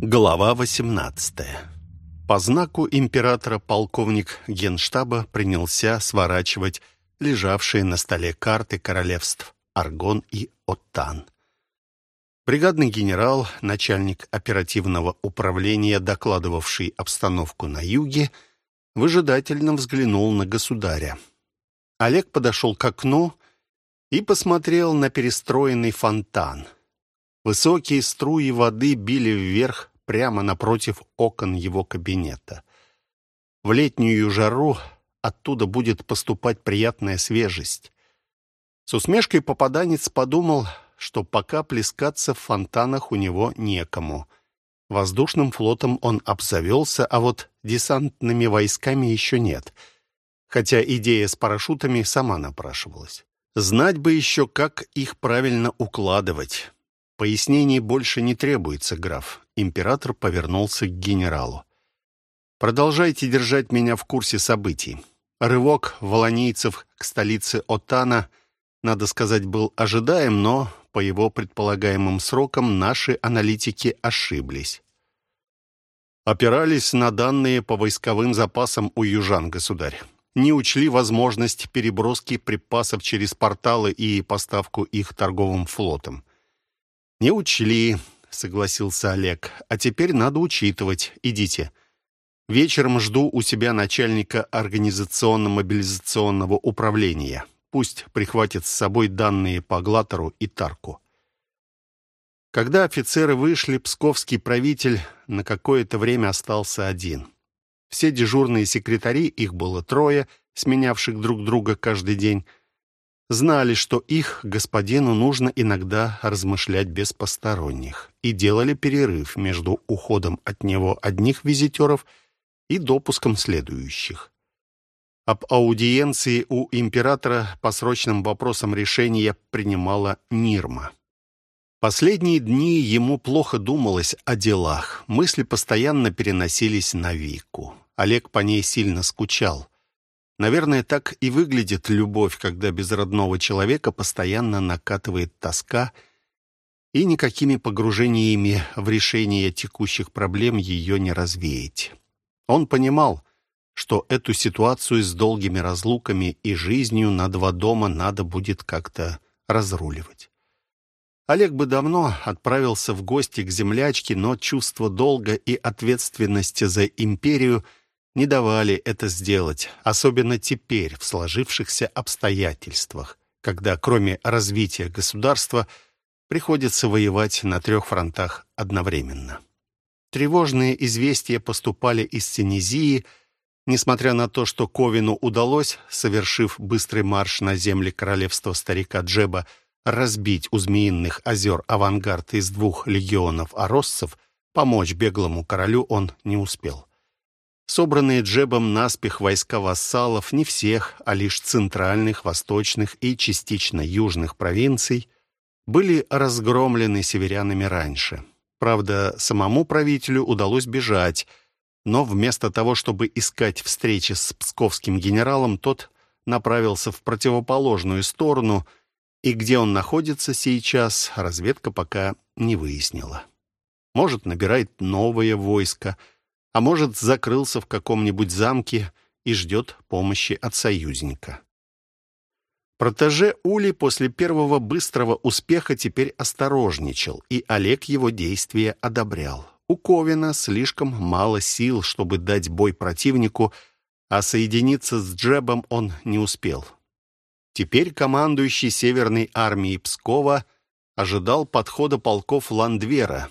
Глава 18. По знаку императора полковник генштаба принялся сворачивать лежавшие на столе карты королевств Аргон и Оттан. Бригадный генерал, начальник оперативного управления, докладывавший обстановку на юге, выжидательно взглянул на государя. Олег подошел к окну и посмотрел на перестроенный фонтан — Высокие струи воды били вверх прямо напротив окон его кабинета. В летнюю жару оттуда будет поступать приятная свежесть. С усмешкой попаданец подумал, что пока плескаться в фонтанах у него некому. Воздушным флотом он обзавелся, а вот десантными войсками еще нет. Хотя идея с парашютами сама напрашивалась. Знать бы еще, как их правильно укладывать. Пояснений больше не требуется, граф. Император повернулся к генералу. Продолжайте держать меня в курсе событий. Рывок волонийцев к столице Отана, надо сказать, был ожидаем, но по его предполагаемым срокам наши аналитики ошиблись. Опирались на данные по войсковым запасам у южан, государь. Не учли возможность переброски припасов через порталы и поставку их торговым флотом. «Не учли», — согласился Олег. «А теперь надо учитывать. Идите. Вечером жду у себя начальника организационно-мобилизационного управления. Пусть прихватит с собой данные по Глатору и Тарку». Когда офицеры вышли, псковский правитель на какое-то время остался один. Все дежурные секретари, их было трое, сменявших друг друга каждый день, знали, что их господину нужно иногда размышлять без посторонних, и делали перерыв между уходом от него одних визитеров и допуском следующих. Об аудиенции у императора по срочным вопросам решения принимала Нирма. Последние дни ему плохо думалось о делах, мысли постоянно переносились на Вику. Олег по ней сильно скучал. Наверное, так и выглядит любовь, когда без родного человека постоянно накатывает тоска, и никакими погружениями в решение текущих проблем ее не развеять. Он понимал, что эту ситуацию с долгими разлуками и жизнью на два дома надо будет как-то разруливать. Олег бы давно отправился в гости к землячке, но чувство долга и ответственности за империю – не давали это сделать, особенно теперь, в сложившихся обстоятельствах, когда кроме развития государства приходится воевать на трех фронтах одновременно. Тревожные известия поступали из Синезии, несмотря на то, что Ковину удалось, совершив быстрый марш на земли королевства старика Джеба, разбить у Змеиных озер авангард из двух легионов ороссов, помочь беглому королю он не успел. Собранные Джебом наспех войска вассалов не всех, а лишь центральных, восточных и частично южных провинций были разгромлены северянами раньше. Правда, самому правителю удалось бежать, но вместо того, чтобы искать встречи с псковским генералом, тот направился в противоположную сторону, и где он находится сейчас, разведка пока не выяснила. Может, набирает новое войско — а может, закрылся в каком-нибудь замке и ждет помощи от союзника. Протеже Ули после первого быстрого успеха теперь осторожничал, и Олег его действия одобрял. У Ковина слишком мало сил, чтобы дать бой противнику, а соединиться с Джебом он не успел. Теперь командующий Северной армией Пскова ожидал подхода полков Ландвера,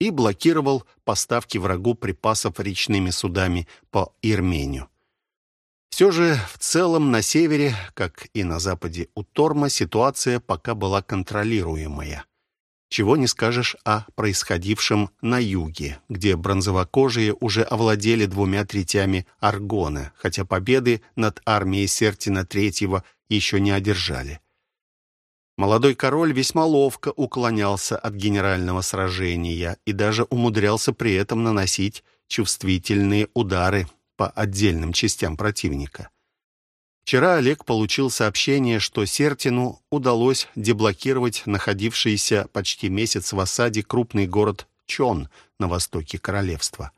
и блокировал поставки врагу припасов речными судами по Ирмению. Все же в целом на севере, как и на западе у Торма, ситуация пока была контролируемая. Чего не скажешь о происходившем на юге, где бронзовокожие уже овладели двумя третями Аргона, хотя победы над армией Сертина III еще не одержали. Молодой король весьма ловко уклонялся от генерального сражения и даже умудрялся при этом наносить чувствительные удары по отдельным частям противника. Вчера Олег получил сообщение, что Сертину удалось деблокировать находившийся почти месяц в осаде крупный город Чон на востоке королевства.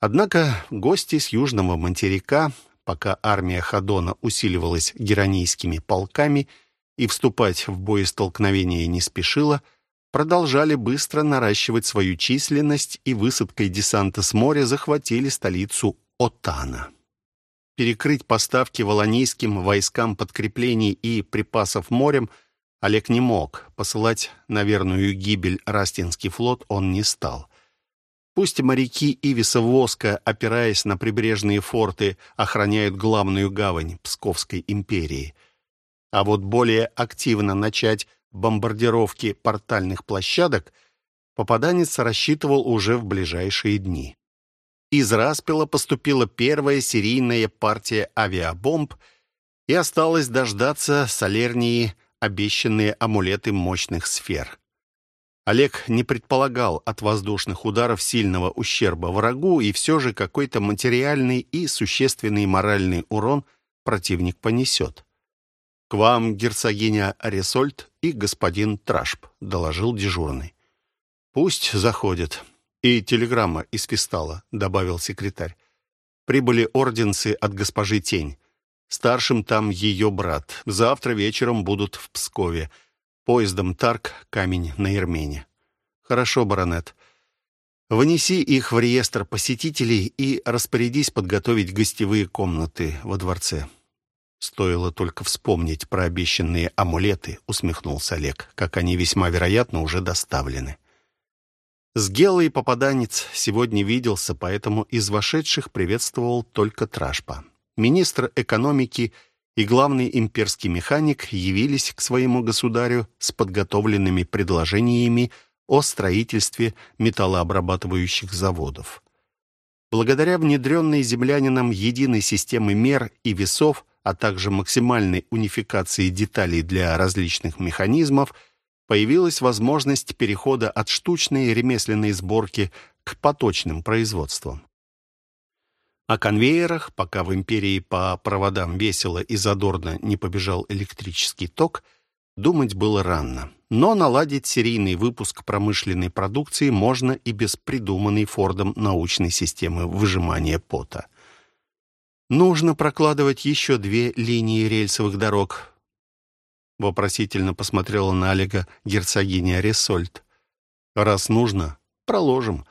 Однако гости с южного материка, пока армия Хадона усиливалась геронийскими полками и вступать в боестолкновение не спешила, продолжали быстро наращивать свою численность и высадкой десанта с моря захватили столицу Отана. Перекрыть поставки волонийским войскам подкреплений и припасов морем Олег не мог. Посылать на верную гибель Растинский флот он не стал. Пусть моряки Ивиса Воска, опираясь на прибрежные форты, охраняют главную гавань Псковской империи. А вот более активно начать бомбардировки портальных площадок попаданец рассчитывал уже в ближайшие дни. Из Распила поступила первая серийная партия авиабомб, и осталось дождаться Солернии обещанные амулеты мощных сфер. Олег не предполагал от воздушных ударов сильного ущерба врагу, и все же какой-то материальный и существенный моральный урон противник понесет. «К вам, герцогиня Аресольд и господин Трашп», — доложил дежурный. «Пусть заходят. «И телеграмма из Фистала», — добавил секретарь. «Прибыли орденцы от госпожи Тень. Старшим там ее брат. Завтра вечером будут в Пскове. Поездом Тарк, камень на Ермене». «Хорошо, баронет. Внеси их в реестр посетителей и распорядись подготовить гостевые комнаты во дворце». «Стоило только вспомнить про обещанные амулеты», — усмехнулся Олег, «как они весьма вероятно уже доставлены». С Гелой попаданец сегодня виделся, поэтому из вошедших приветствовал только Трашпа. Министр экономики и главный имперский механик явились к своему государю с подготовленными предложениями о строительстве металлообрабатывающих заводов. Благодаря внедренной землянином единой системы мер и весов, а также максимальной унификации деталей для различных механизмов – появилась возможность перехода от штучной ремесленной сборки к поточным производствам. О конвейерах, пока в империи по проводам весело и задорно не побежал электрический ток, думать было рано. Но наладить серийный выпуск промышленной продукции можно и без придуманной Фордом научной системы выжимания пота. Нужно прокладывать еще две линии рельсовых дорог, Вопросительно посмотрела на Олега герцогиня Ресольд. «Раз нужно, проложим».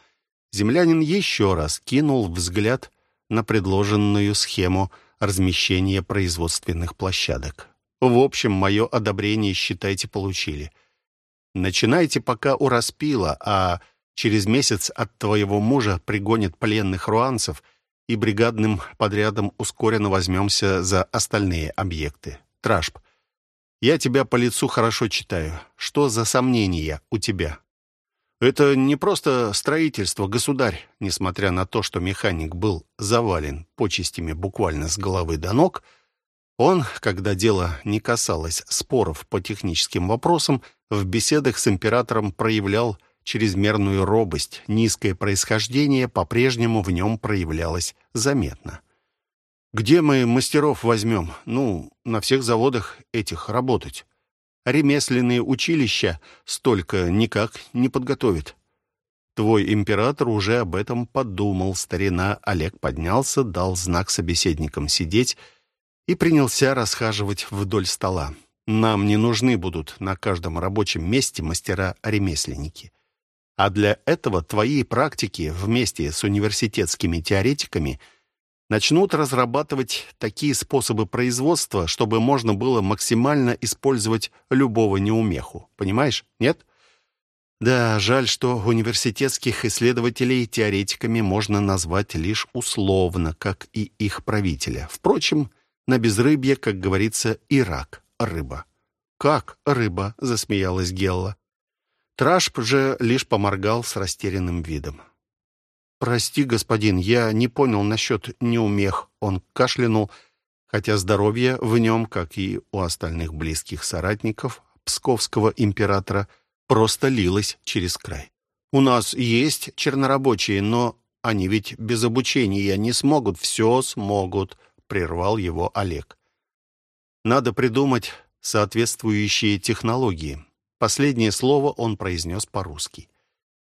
Землянин еще раз кинул взгляд на предложенную схему размещения производственных площадок. «В общем, мое одобрение, считайте, получили. Начинайте пока у распила, а через месяц от твоего мужа пригонят пленных руанцев, и бригадным подрядом ускоренно возьмемся за остальные объекты. Тражб, я тебя по лицу хорошо читаю. Что за сомнения у тебя? Это не просто строительство, государь. Несмотря на то, что механик был завален почестями буквально с головы до ног, он, когда дело не касалось споров по техническим вопросам, в беседах с императором проявлял чрезмерную робость, низкое происхождение по-прежнему в нем проявлялось заметно. Где мы мастеров возьмем? Ну, на всех заводах этих работать. Ремесленные училища столько никак не подготовит. Твой император уже об этом подумал. Старина Олег поднялся, дал знак собеседникам сидеть и принялся расхаживать вдоль стола. Нам не нужны будут на каждом рабочем месте мастера-ремесленники. А для этого твои практики вместе с университетскими теоретиками – начнут разрабатывать такие способы производства, чтобы можно было максимально использовать любого неумеху. Понимаешь? Нет? Да, жаль, что университетских исследователей теоретиками можно назвать лишь условно, как и их правителя. Впрочем, на безрыбье, как говорится, и рак — рыба. «Как рыба?» — засмеялась Гелла. Трашп же лишь поморгал с растерянным видом. «Прости, господин, я не понял насчет неумех». Он кашлянул, хотя здоровье в нем, как и у остальных близких соратников псковского императора, просто лилось через край. «У нас есть чернорабочие, но они ведь без обучения не смогут». «Все смогут», — прервал его Олег. «Надо придумать соответствующие технологии». Последнее слово он произнес по-русски.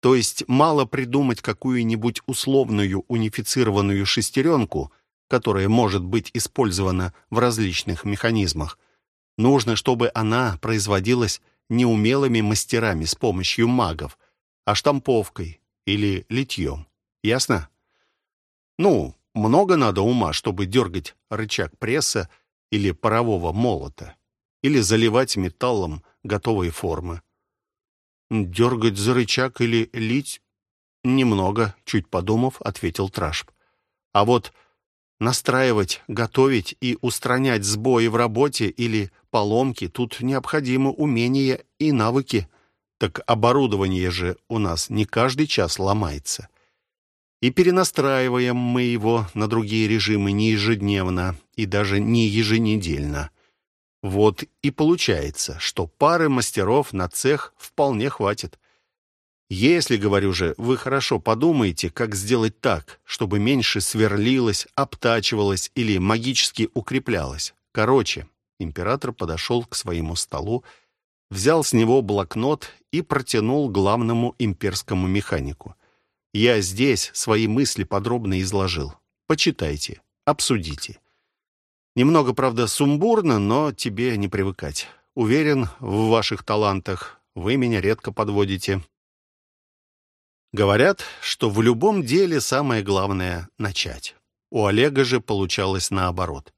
То есть мало придумать какую-нибудь условную унифицированную шестеренку, которая может быть использована в различных механизмах. Нужно, чтобы она производилась неумелыми мастерами с помощью магов, а штамповкой или литьем. Ясно? Ну, много надо ума, чтобы дергать рычаг пресса или парового молота, или заливать металлом готовые формы. «Дергать за рычаг или лить?» «Немного», — чуть подумав, ответил Трашп. «А вот настраивать, готовить и устранять сбои в работе или поломки тут необходимо умения и навыки. Так оборудование же у нас не каждый час ломается. И перенастраиваем мы его на другие режимы не ежедневно и даже не еженедельно. Вот и получается, что пары мастеров на цех вполне хватит. Если, говорю же, вы хорошо подумаете, как сделать так, чтобы меньше сверлилось, обтачивалось или магически укреплялось. Короче, император подошел к своему столу, взял с него блокнот и протянул главному имперскому механику. Я здесь свои мысли подробно изложил. Почитайте, обсудите. Немного, правда, сумбурно, но тебе не привыкать. Уверен в ваших талантах. Вы меня редко подводите. Говорят, что в любом деле самое главное — начать. У Олега же получалось наоборот.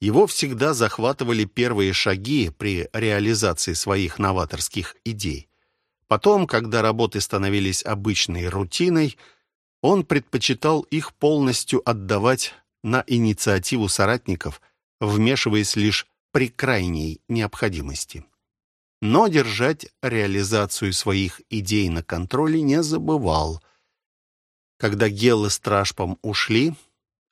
Его всегда захватывали первые шаги при реализации своих новаторских идей. Потом, когда работы становились обычной рутиной, он предпочитал их полностью отдавать на инициативу соратников, вмешиваясь лишь при крайней необходимости. Но держать реализацию своих идей на контроле не забывал. Когда Геллы с Трашпом ушли,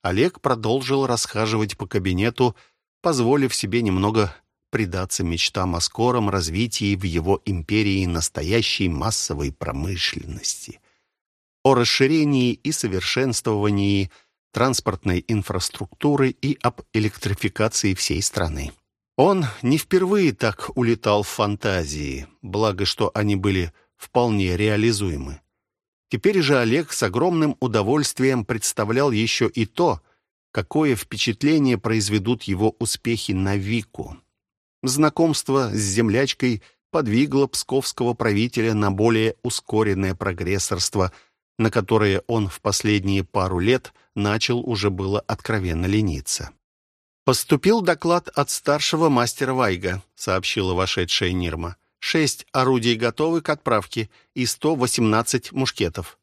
Олег продолжил расхаживать по кабинету, позволив себе немного предаться мечтам о скором развитии в его империи настоящей массовой промышленности, о расширении и совершенствовании – транспортной инфраструктуры и об электрификации всей страны. Он не впервые так улетал в фантазии, благо что они были вполне реализуемы. Теперь же Олег с огромным удовольствием представлял еще и то, какое впечатление произведут его успехи на Вику. Знакомство с землячкой подвигло псковского правителя на более ускоренное прогрессорство – на которые он в последние пару лет начал уже было откровенно лениться. «Поступил доклад от старшего мастера Вайга», — сообщила вошедшая Нирма. «Шесть орудий готовы к отправке и 118 мушкетов».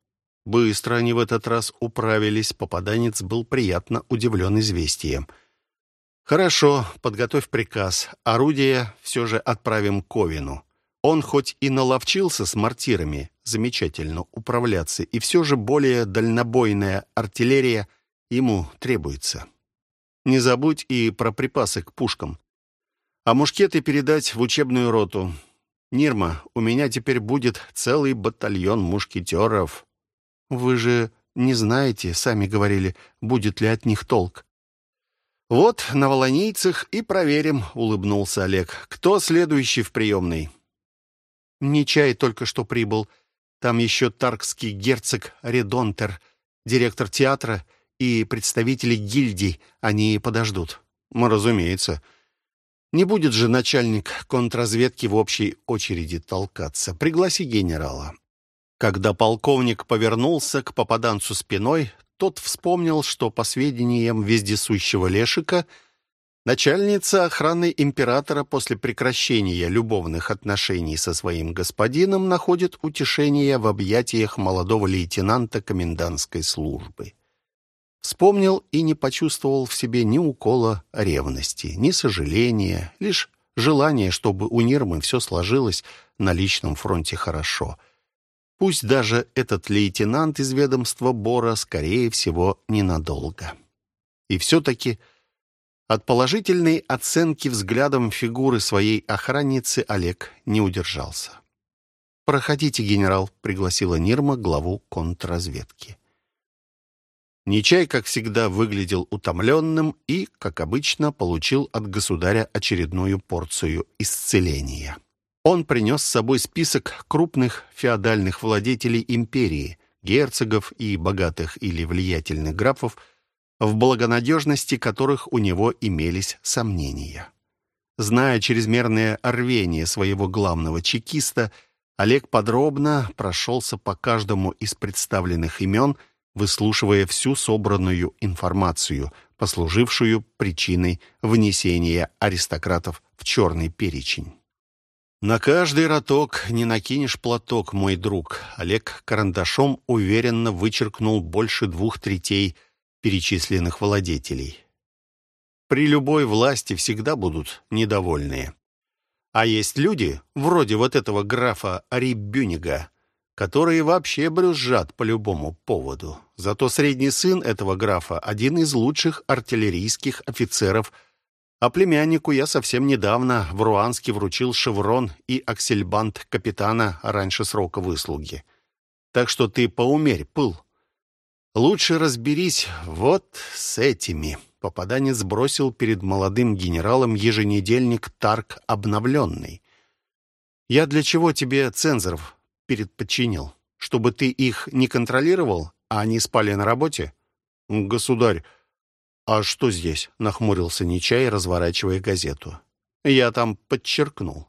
Быстро они в этот раз управились, попаданец был приятно удивлен известием. «Хорошо, подготовь приказ. Орудия все же отправим Ковину. Он хоть и наловчился с мортирами замечательно управляться, и все же более дальнобойная артиллерия ему требуется. Не забудь и про припасы к пушкам. А мушкеты передать в учебную роту. Нирма, у меня теперь будет целый батальон мушкетеров. Вы же не знаете, сами говорили, будет ли от них толк. «Вот, на волонийцах и проверим», — улыбнулся Олег. «Кто следующий в приемной?» Не чай только что прибыл. Там еще таркский герцог Редонтер, директор театра и представители гильдий. Они подождут. Ну, разумеется. Не будет же начальник контрразведки в общей очереди толкаться. Пригласи генерала. Когда полковник повернулся к попаданцу спиной, тот вспомнил, что, по сведениям вездесущего Лешика, Начальница охраны императора после прекращения любовных отношений со своим господином находит утешение в объятиях молодого лейтенанта комендантской службы. Вспомнил и не почувствовал в себе ни укола ревности, ни сожаления, лишь желание, чтобы у Нирмы все сложилось на личном фронте хорошо. Пусть даже этот лейтенант из ведомства Бора, скорее всего, ненадолго. И все-таки от положительной оценки взглядом фигуры своей охранницы Олег не удержался. «Проходите, генерал», — пригласила Нирма главу контрразведки. Нечай, как всегда, выглядел утомленным и, как обычно, получил от государя очередную порцию исцеления. Он принес с собой список крупных феодальных владетелей империи, герцогов и богатых или влиятельных графов, в благонадежности которых у него имелись сомнения. Зная чрезмерное рвение своего главного чекиста, Олег подробно прошелся по каждому из представленных имен, выслушивая всю собранную информацию, послужившую причиной внесения аристократов в черный перечень. «На каждый роток не накинешь платок, мой друг». Олег карандашом уверенно вычеркнул больше двух третей перечисленных владетелей. При любой власти всегда будут недовольные. А есть люди, вроде вот этого графа Риббюнига, которые вообще брюзжат по любому поводу. Зато средний сын этого графа – один из лучших артиллерийских офицеров – а племяннику я совсем недавно в Руанске вручил шеврон и аксельбант капитана раньше срока выслуги. Так что ты поумерь пыл. Лучше разберись вот с этими. Попаданец бросил перед молодым генералом еженедельник «Тарк обновленный». Я для чего тебе цензоров предподчинил? Чтобы ты их не контролировал, а они спали на работе? Государь, «А что здесь?» — нахмурился Нечай, разворачивая газету. «Я там подчеркнул.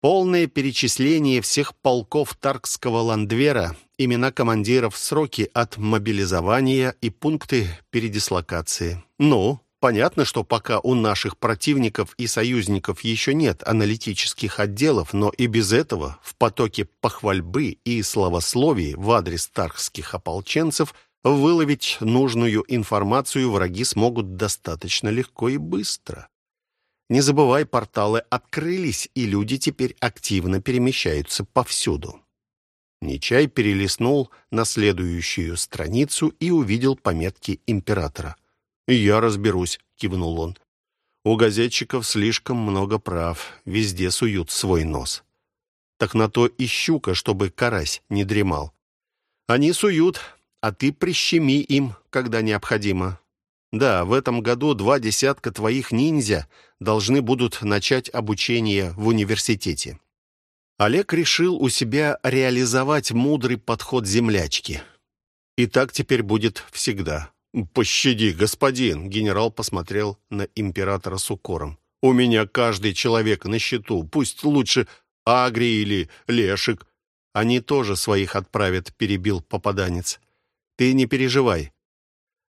Полное перечисление всех полков Таркского ландвера, имена командиров, сроки от мобилизования и пункты передислокации. Ну, понятно, что пока у наших противников и союзников еще нет аналитических отделов, но и без этого в потоке похвальбы и словословий в адрес таркских ополченцев – Выловить нужную информацию враги смогут достаточно легко и быстро. Не забывай, порталы открылись, и люди теперь активно перемещаются повсюду. Нечай перелистнул на следующую страницу и увидел пометки императора. «Я разберусь», — кивнул он. «У газетчиков слишком много прав, везде суют свой нос. Так на то и щука, чтобы карась не дремал. Они суют, а ты прищеми им, когда необходимо. Да, в этом году два десятка твоих ниндзя должны будут начать обучение в университете. Олег решил у себя реализовать мудрый подход землячки. И так теперь будет всегда. «Пощади, господин!» — генерал посмотрел на императора с укором. «У меня каждый человек на счету, пусть лучше Агри или Лешик. Они тоже своих отправят», — перебил попаданец. Ты не переживай.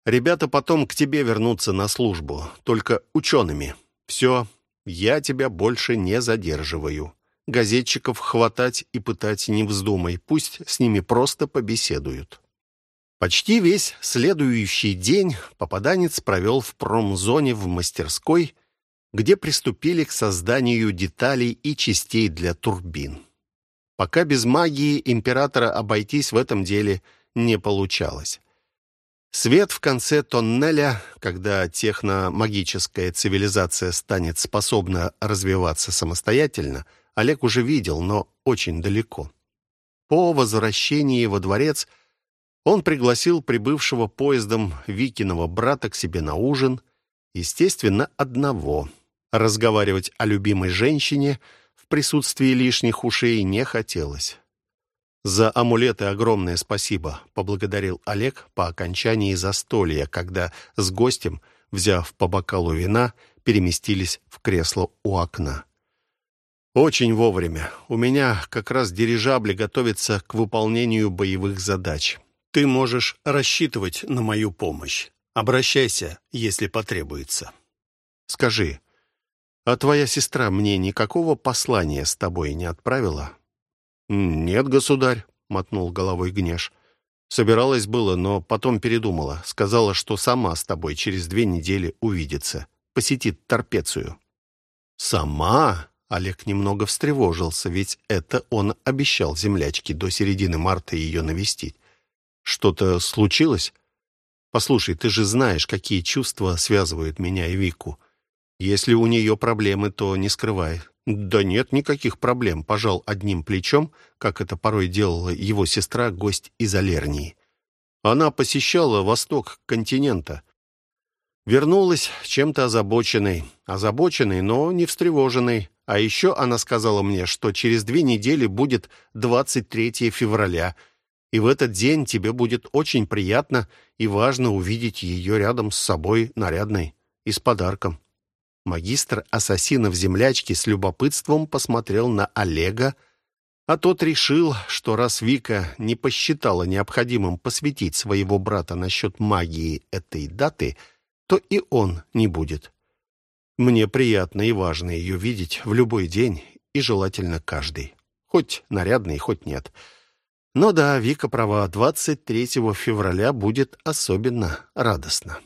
Ребята потом к тебе вернутся на службу, только учеными. Все, я тебя больше не задерживаю. Газетчиков хватать и пытать не вздумай, пусть с ними просто побеседуют». Почти весь следующий день попаданец провел в промзоне в мастерской, где приступили к созданию деталей и частей для турбин. Пока без магии императора обойтись в этом деле – не получалось. Свет в конце тоннеля, когда техномагическая цивилизация станет способна развиваться самостоятельно, Олег уже видел, но очень далеко. По возвращении во дворец он пригласил прибывшего поездом Викиного брата к себе на ужин, естественно, одного. Разговаривать о любимой женщине в присутствии лишних ушей не хотелось. «За амулеты огромное спасибо», — поблагодарил Олег по окончании застолья, когда с гостем, взяв по бокалу вина, переместились в кресло у окна. «Очень вовремя. У меня как раз дирижабли готовятся к выполнению боевых задач. Ты можешь рассчитывать на мою помощь. Обращайся, если потребуется. Скажи, а твоя сестра мне никакого послания с тобой не отправила?» «Нет, государь», — мотнул головой Гнеш. «Собиралась было, но потом передумала. Сказала, что сама с тобой через две недели увидится. Посетит Торпецию». «Сама?» — Олег немного встревожился, ведь это он обещал землячке до середины марта ее навестить. «Что-то случилось?» «Послушай, ты же знаешь, какие чувства связывают меня и Вику. Если у нее проблемы, то не скрывай. «Да нет никаких проблем», — пожал одним плечом, как это порой делала его сестра, гость из Алернии. Она посещала восток континента. Вернулась чем-то озабоченной. Озабоченной, но не встревоженной. А еще она сказала мне, что через две недели будет 23 февраля, и в этот день тебе будет очень приятно и важно увидеть ее рядом с собой нарядной и с подарком. Магистр ассасинов землячки с любопытством посмотрел на Олега, а тот решил, что раз Вика не посчитала необходимым посвятить своего брата насчет магии этой даты, то и он не будет. Мне приятно и важно ее видеть в любой день и желательно каждый. Хоть нарядный, хоть нет. Но да, Вика права, 23 февраля будет особенно радостно.